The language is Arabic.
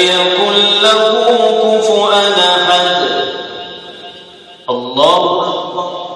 يكن له كفؤا أحد. الله أكبر.